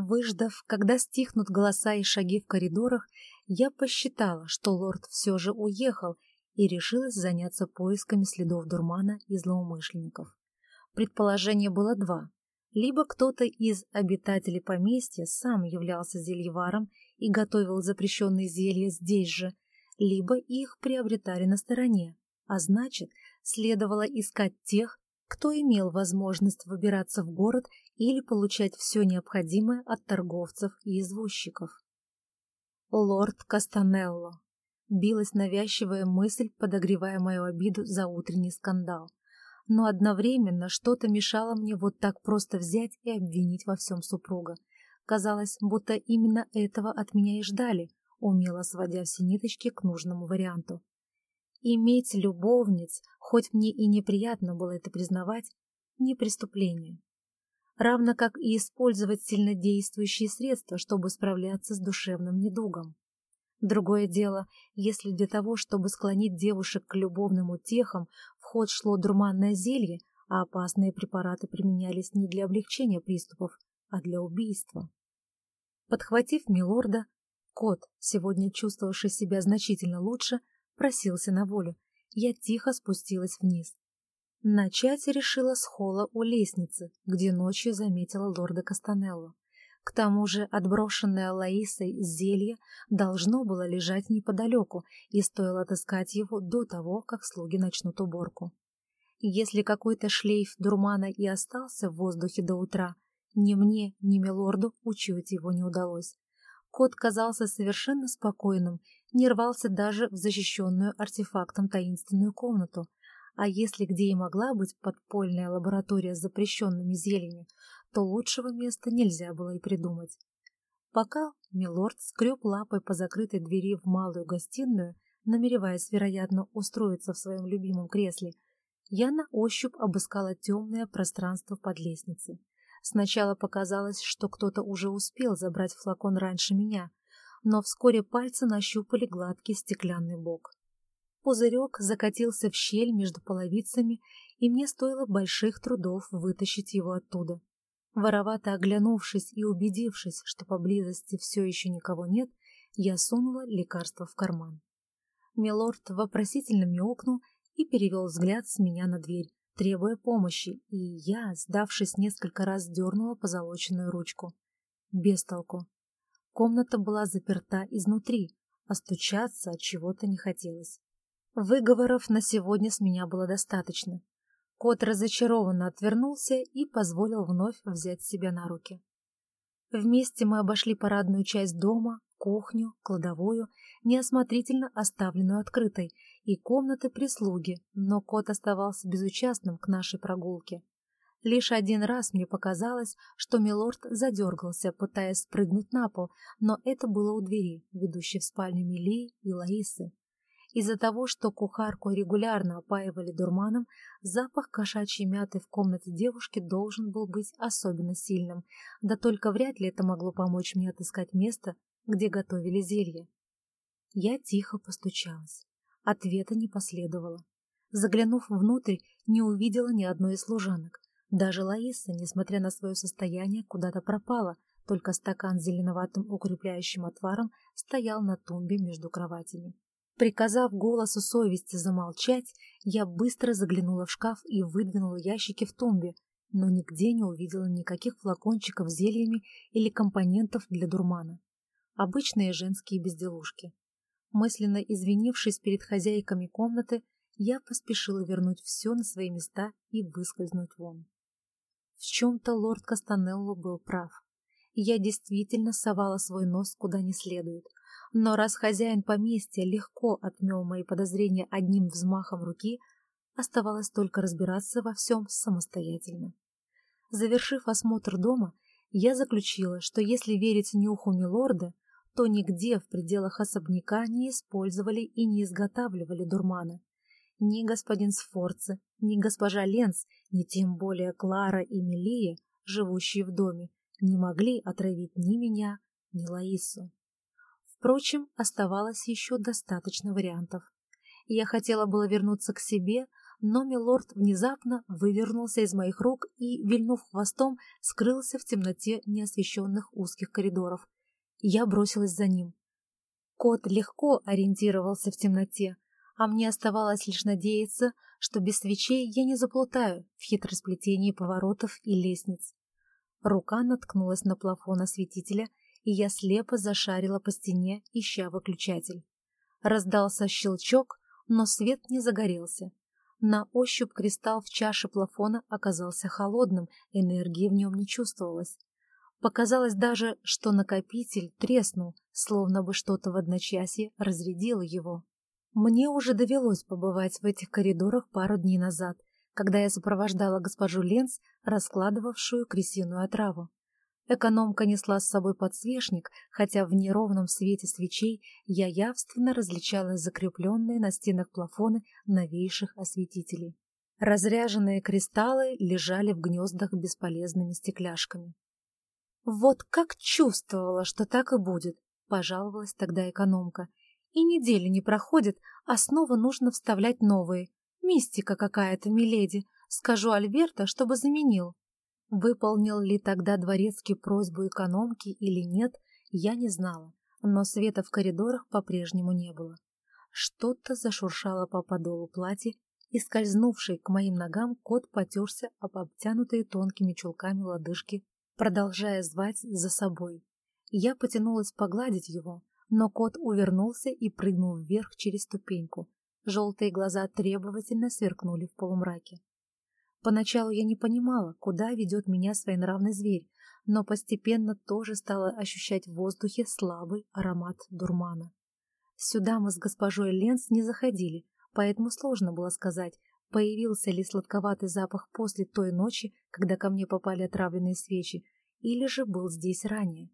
Выждав, когда стихнут голоса и шаги в коридорах, я посчитала, что лорд все же уехал и решилась заняться поисками следов дурмана и злоумышленников. Предположение было два. Либо кто-то из обитателей поместья сам являлся зельеваром и готовил запрещенные зелья здесь же, либо их приобретали на стороне, а значит, следовало искать тех, кто имел возможность выбираться в город или получать все необходимое от торговцев и извозчиков. Лорд Кастанелло. Билась навязчивая мысль, подогревая мою обиду за утренний скандал. Но одновременно что-то мешало мне вот так просто взять и обвинить во всем супруга. Казалось, будто именно этого от меня и ждали, умело сводя все ниточки к нужному варианту. Иметь любовниц, хоть мне и неприятно было это признавать, не преступление. Равно как и использовать сильнодействующие средства, чтобы справляться с душевным недугом. Другое дело, если для того, чтобы склонить девушек к любовным утехам, в ход шло дурманное зелье, а опасные препараты применялись не для облегчения приступов, а для убийства. Подхватив милорда, кот, сегодня чувствовавший себя значительно лучше, просился на волю. Я тихо спустилась вниз. Начать решила с холла у лестницы, где ночью заметила лорда Кастанелло. К тому же отброшенное Лаисой зелье должно было лежать неподалеку, и стоило отыскать его до того, как слуги начнут уборку. Если какой-то шлейф дурмана и остался в воздухе до утра, ни мне, ни милорду учуять его не удалось. Кот казался совершенно спокойным, не рвался даже в защищенную артефактом таинственную комнату. А если где и могла быть подпольная лаборатория с запрещенными зельями, то лучшего места нельзя было и придумать. Пока милорд скреб лапой по закрытой двери в малую гостиную, намереваясь, вероятно, устроиться в своем любимом кресле, я на ощупь обыскала темное пространство под лестницей. Сначала показалось, что кто-то уже успел забрать флакон раньше меня, но вскоре пальцы нащупали гладкий стеклянный бок. Пузырек закатился в щель между половицами, и мне стоило больших трудов вытащить его оттуда. Воровато оглянувшись и убедившись, что поблизости все еще никого нет, я сунула лекарство в карман. Милорд вопросительно мяукнул и перевел взгляд с меня на дверь, требуя помощи, и я, сдавшись несколько раз, дернула позолоченную ручку. Без толку. Комната была заперта изнутри, а стучаться от чего-то не хотелось. Выговоров на сегодня с меня было достаточно. Кот разочарованно отвернулся и позволил вновь взять себя на руки. Вместе мы обошли парадную часть дома, кухню, кладовую, неосмотрительно оставленную открытой, и комнаты прислуги, но кот оставался безучастным к нашей прогулке. Лишь один раз мне показалось, что милорд задергался, пытаясь спрыгнуть на пол, но это было у двери, ведущей в спальню Милии и Лаисы. Из-за того, что кухарку регулярно опаивали дурманом, запах кошачьей мяты в комнате девушки должен был быть особенно сильным, да только вряд ли это могло помочь мне отыскать место, где готовили зелье. Я тихо постучалась. Ответа не последовало. Заглянув внутрь, не увидела ни одной из служанок. Даже Лаиса, несмотря на свое состояние, куда-то пропала, только стакан с зеленоватым укрепляющим отваром стоял на тумбе между кроватями. Приказав голосу совести замолчать, я быстро заглянула в шкаф и выдвинула ящики в тумбе, но нигде не увидела никаких флакончиков с зельями или компонентов для дурмана. Обычные женские безделушки. Мысленно извинившись перед хозяйками комнаты, я поспешила вернуть все на свои места и выскользнуть вон. В чем-то лорд Кастанелло был прав. Я действительно совала свой нос куда не следует. Но раз хозяин поместья легко отмел мои подозрения одним взмахом руки, оставалось только разбираться во всем самостоятельно. Завершив осмотр дома, я заключила, что если верить нюху милорда, то нигде в пределах особняка не использовали и не изготавливали дурмана. Ни господин Сфорце, ни госпожа Ленц, ни тем более Клара и Мелия, живущие в доме, не могли отравить ни меня, ни Лаису. Впрочем, оставалось еще достаточно вариантов. Я хотела было вернуться к себе, но милорд внезапно вывернулся из моих рук и, вильнув хвостом, скрылся в темноте неосвещенных узких коридоров. Я бросилась за ним. Кот легко ориентировался в темноте, а мне оставалось лишь надеяться, что без свечей я не заплутаю в хитросплетении поворотов и лестниц. Рука наткнулась на плафон осветителя, и я слепо зашарила по стене, ища выключатель. Раздался щелчок, но свет не загорелся. На ощупь кристалл в чаше плафона оказался холодным, энергии в нем не чувствовалось. Показалось даже, что накопитель треснул, словно бы что-то в одночасье разрядило его. Мне уже довелось побывать в этих коридорах пару дней назад, когда я сопровождала госпожу Ленц, раскладывавшую крысиную отраву. Экономка несла с собой подсвечник, хотя в неровном свете свечей я явственно различала закрепленные на стенах плафоны новейших осветителей. Разряженные кристаллы лежали в гнездах бесполезными стекляшками. «Вот как чувствовала, что так и будет», — пожаловалась тогда экономка. «И недели не проходит, а снова нужно вставлять новые. Мистика какая-то, миледи. Скажу Альберта, чтобы заменил». Выполнил ли тогда дворецкий просьбу экономки или нет, я не знала, но света в коридорах по-прежнему не было. Что-то зашуршало по подолу платья, и скользнувший к моим ногам кот потерся об обтянутые тонкими чулками лодыжки продолжая звать за собой. Я потянулась погладить его, но кот увернулся и прыгнул вверх через ступеньку. Желтые глаза требовательно сверкнули в полумраке. Поначалу я не понимала, куда ведет меня своенравный зверь, но постепенно тоже стала ощущать в воздухе слабый аромат дурмана. Сюда мы с госпожой Ленс не заходили, поэтому сложно было сказать, Появился ли сладковатый запах после той ночи, когда ко мне попали отравленные свечи, или же был здесь ранее?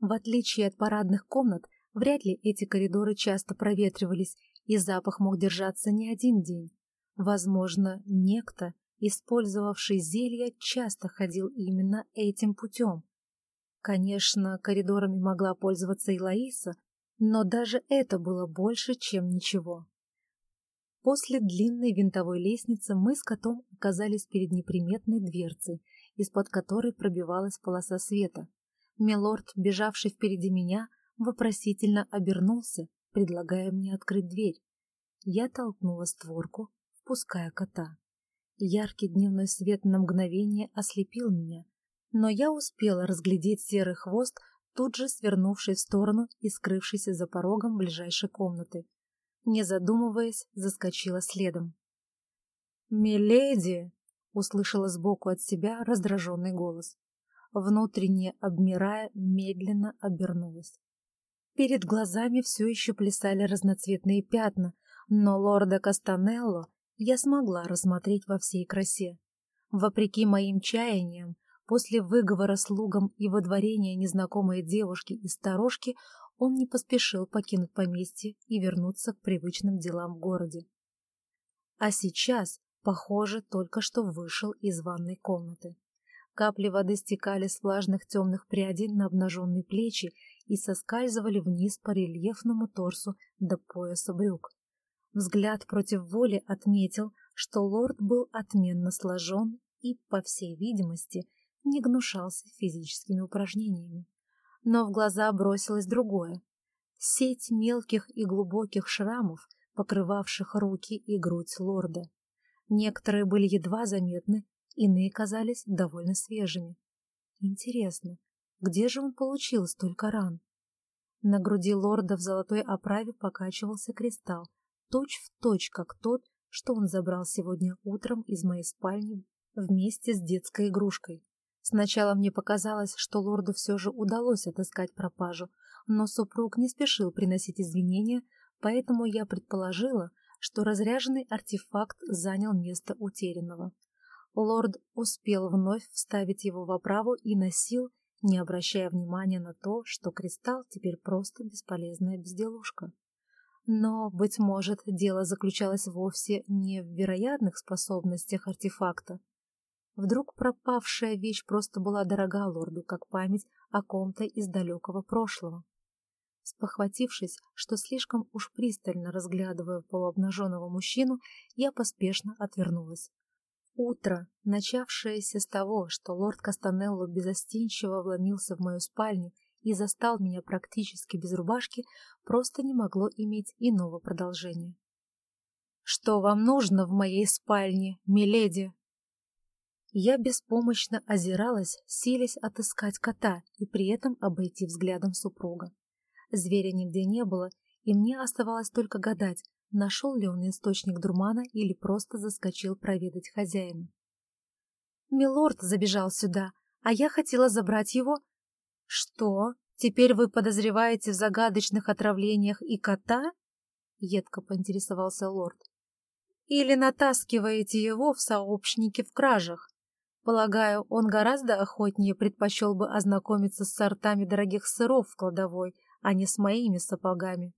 В отличие от парадных комнат, вряд ли эти коридоры часто проветривались, и запах мог держаться не один день. Возможно, некто, использовавший зелье, часто ходил именно этим путем. Конечно, коридорами могла пользоваться и Лаиса, но даже это было больше, чем ничего. После длинной винтовой лестницы мы с котом оказались перед неприметной дверцей, из-под которой пробивалась полоса света. Милорд, бежавший впереди меня, вопросительно обернулся, предлагая мне открыть дверь. Я толкнула створку, впуская кота. Яркий дневной свет на мгновение ослепил меня, но я успела разглядеть серый хвост, тут же свернувший в сторону и скрывшийся за порогом ближайшей комнаты не задумываясь, заскочила следом. «Миледи!» — услышала сбоку от себя раздраженный голос. Внутренне обмирая, медленно обернулась. Перед глазами все еще плясали разноцветные пятна, но лорда Кастанелло я смогла рассмотреть во всей красе. Вопреки моим чаяниям, после выговора слугам и водворения незнакомой девушки и старушки он не поспешил покинуть поместье и вернуться к привычным делам в городе. А сейчас, похоже, только что вышел из ванной комнаты. Капли воды стекали с влажных темных прядей на обнаженные плечи и соскальзывали вниз по рельефному торсу до пояса брюк. Взгляд против воли отметил, что лорд был отменно сложен и, по всей видимости, не гнушался физическими упражнениями но в глаза бросилось другое. Сеть мелких и глубоких шрамов, покрывавших руки и грудь лорда. Некоторые были едва заметны, иные казались довольно свежими. Интересно, где же он получил столько ран? На груди лорда в золотой оправе покачивался кристалл, точь в точь, как тот, что он забрал сегодня утром из моей спальни вместе с детской игрушкой. Сначала мне показалось, что лорду все же удалось отыскать пропажу, но супруг не спешил приносить извинения, поэтому я предположила, что разряженный артефакт занял место утерянного. Лорд успел вновь вставить его в оправу и носил, не обращая внимания на то, что кристалл теперь просто бесполезная безделушка. Но, быть может, дело заключалось вовсе не в вероятных способностях артефакта, Вдруг пропавшая вещь просто была дорога лорду, как память о ком-то из далекого прошлого. Спохватившись, что слишком уж пристально разглядывая полуобнаженного мужчину, я поспешно отвернулась. Утро, начавшееся с того, что лорд Кастанелло безостенчиво вломился в мою спальню и застал меня практически без рубашки, просто не могло иметь иного продолжения. «Что вам нужно в моей спальне, миледи?» Я беспомощно озиралась, силясь отыскать кота и при этом обойти взглядом супруга. Зверя нигде не было, и мне оставалось только гадать, нашел ли он источник дурмана или просто заскочил проведать хозяина. «Милорд забежал сюда, а я хотела забрать его...» «Что? Теперь вы подозреваете в загадочных отравлениях и кота?» — едко поинтересовался лорд. «Или натаскиваете его в сообщники в кражах?» Полагаю, он гораздо охотнее предпочел бы ознакомиться с сортами дорогих сыров в кладовой, а не с моими сапогами.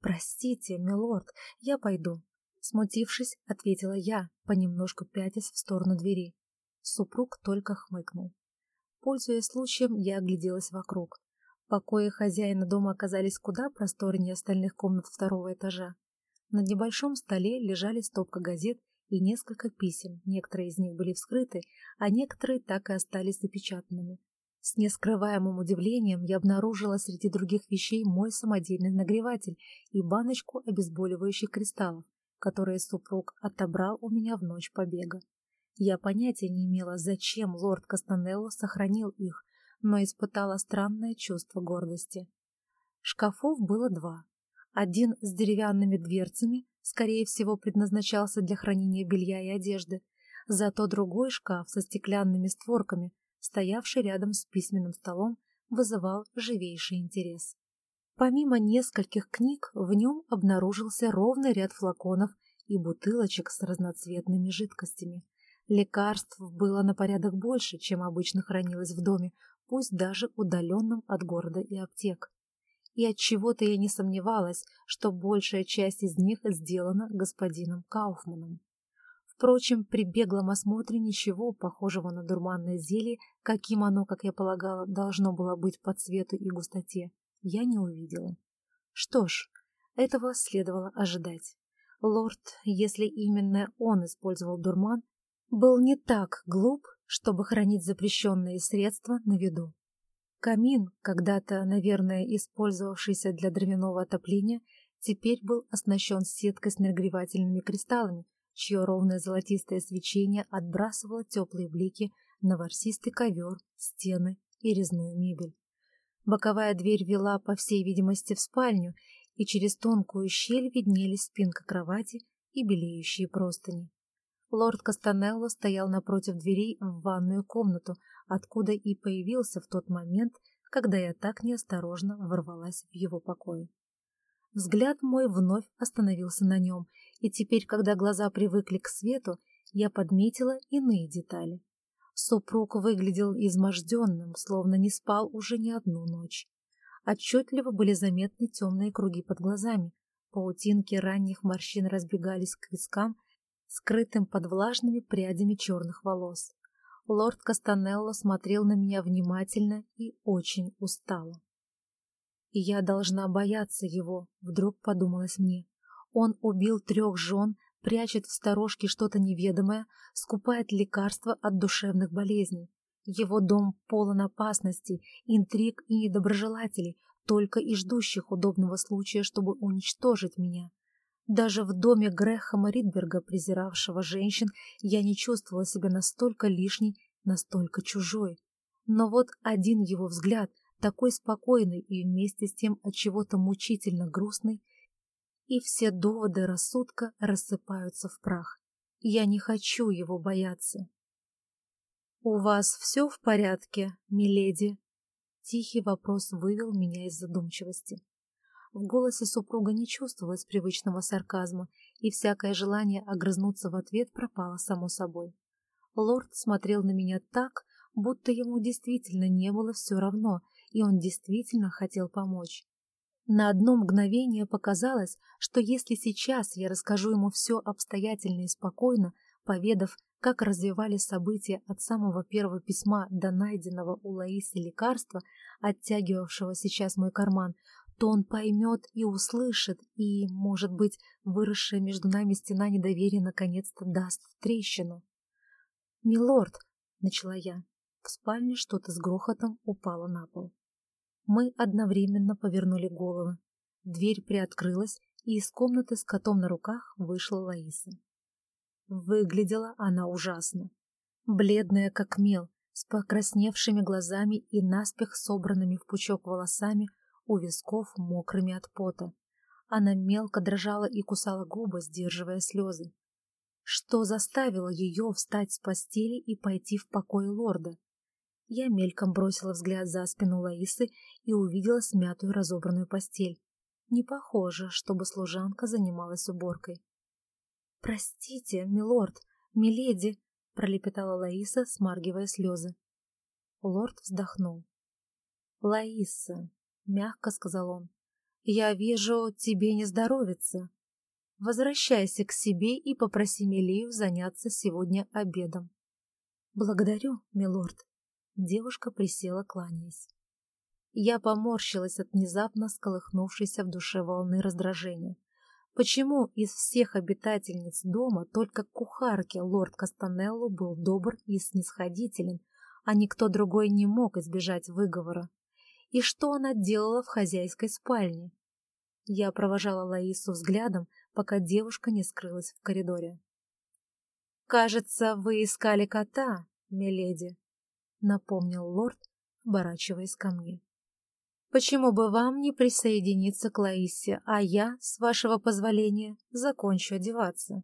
«Простите, милорд, я пойду», — смутившись, ответила я, понемножку пятясь в сторону двери. Супруг только хмыкнул. Пользуясь случаем, я огляделась вокруг. Покои хозяина дома оказались куда просторнее остальных комнат второго этажа. На небольшом столе лежали стопка газет и несколько писем. Некоторые из них были вскрыты, а некоторые так и остались запечатанными. С нескрываемым удивлением я обнаружила среди других вещей мой самодельный нагреватель и баночку обезболивающих кристаллов, которые супруг отобрал у меня в ночь побега. Я понятия не имела, зачем лорд Кастанелло сохранил их, но испытала странное чувство гордости. Шкафов было два. Один с деревянными дверцами, скорее всего, предназначался для хранения белья и одежды, зато другой шкаф со стеклянными створками, стоявший рядом с письменным столом, вызывал живейший интерес. Помимо нескольких книг, в нем обнаружился ровный ряд флаконов и бутылочек с разноцветными жидкостями. Лекарств было на порядок больше, чем обычно хранилось в доме, пусть даже удаленном от города и аптек и от чего-то я не сомневалась, что большая часть из них сделана господином Кауфманом. Впрочем, при беглом осмотре ничего похожего на дурманное зелье, каким оно, как я полагала, должно было быть по цвету и густоте, я не увидела. Что ж, этого следовало ожидать. Лорд, если именно он использовал дурман, был не так глуп, чтобы хранить запрещенные средства на виду. Камин, когда-то, наверное, использовавшийся для дровяного отопления, теперь был оснащен сеткой с нагревательными кристаллами, чье ровное золотистое свечение отбрасывало теплые блики на ворсистый ковер, стены и резную мебель. Боковая дверь вела, по всей видимости, в спальню, и через тонкую щель виднелись спинка кровати и белеющие простыни. Лорд Кастанелло стоял напротив дверей в ванную комнату, откуда и появился в тот момент, когда я так неосторожно ворвалась в его покой. Взгляд мой вновь остановился на нем, и теперь, когда глаза привыкли к свету, я подметила иные детали. Супруг выглядел изможденным, словно не спал уже не одну ночь. Отчетливо были заметны темные круги под глазами, паутинки ранних морщин разбегались к вискам, скрытым под влажными прядями черных волос. Лорд Кастанелло смотрел на меня внимательно и очень устало. Я должна бояться его, вдруг подумалось мне. Он убил трех жен, прячет в сторожке что-то неведомое, скупает лекарства от душевных болезней. Его дом полон опасностей, интриг и недоброжелателей, только и ждущих удобного случая, чтобы уничтожить меня. Даже в доме Грэхэма Ридберга, презиравшего женщин, я не чувствовала себя настолько лишней, настолько чужой. Но вот один его взгляд, такой спокойный и вместе с тем от чего-то мучительно грустный, и все доводы рассудка рассыпаются в прах. Я не хочу его бояться. «У вас все в порядке, миледи?» Тихий вопрос вывел меня из задумчивости. В голосе супруга не чувствовалось привычного сарказма, и всякое желание огрызнуться в ответ пропало само собой. Лорд смотрел на меня так, будто ему действительно не было все равно, и он действительно хотел помочь. На одно мгновение показалось, что если сейчас я расскажу ему все обстоятельно и спокойно, поведав, как развивались события от самого первого письма до найденного у Лаисы лекарства, оттягивавшего сейчас мой карман, то он поймет и услышит, и, может быть, выросшая между нами стена недоверия наконец-то даст трещину. «Милорд!» — начала я. В спальне что-то с грохотом упало на пол. Мы одновременно повернули головы. Дверь приоткрылась, и из комнаты с котом на руках вышла Лаиса. Выглядела она ужасно. Бледная, как мел, с покрасневшими глазами и наспех собранными в пучок волосами, у висков мокрыми от пота. Она мелко дрожала и кусала губы, сдерживая слезы. Что заставило ее встать с постели и пойти в покой лорда? Я мельком бросила взгляд за спину Лаисы и увидела смятую разобранную постель. Не похоже, чтобы служанка занималась уборкой. «Простите, милорд, миледи», — пролепетала Лаиса, смаргивая слезы. Лорд вздохнул. «Лаиса, — мягко сказал он. «Я вижу, тебе не здоровится. Возвращайся к себе и попроси Мелию заняться сегодня обедом». «Благодарю, милорд». Девушка присела, кланяясь. Я поморщилась от внезапно сколыхнувшейся в душе волны раздражения. Почему из всех обитательниц дома только кухарке лорд Кастанелло был добр и снисходителен, а никто другой не мог избежать выговора? И что она делала в хозяйской спальне. Я провожала Лаису взглядом, пока девушка не скрылась в коридоре. «Кажется, вы искали кота, миледи», — напомнил лорд, оборачиваясь ко мне. «Почему бы вам не присоединиться к Лаисе, а я, с вашего позволения, закончу одеваться?»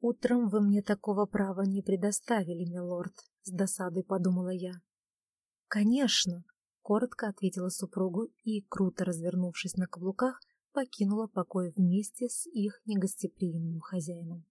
«Утром вы мне такого права не предоставили, милорд», — с досадой подумала я. «Конечно», коротко ответила супругу и, круто развернувшись на каблуках, покинула покой вместе с их негостеприимным хозяином.